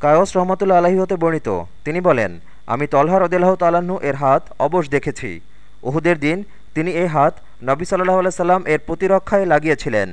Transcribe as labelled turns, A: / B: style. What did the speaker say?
A: কায়স রহমতুল্লা আলহী হতে বর্ণিত। তিনি বলেন, আমি তলহা রদিল্লাহ তালাহু এর হাত অবশ দেখেছি। উহুদের দিন তিনি এ হাত নবী সাল্লাহ আল্লাহ সাল্লাম এর প্রতিরক্ষায় লাগিয়েছিলেন।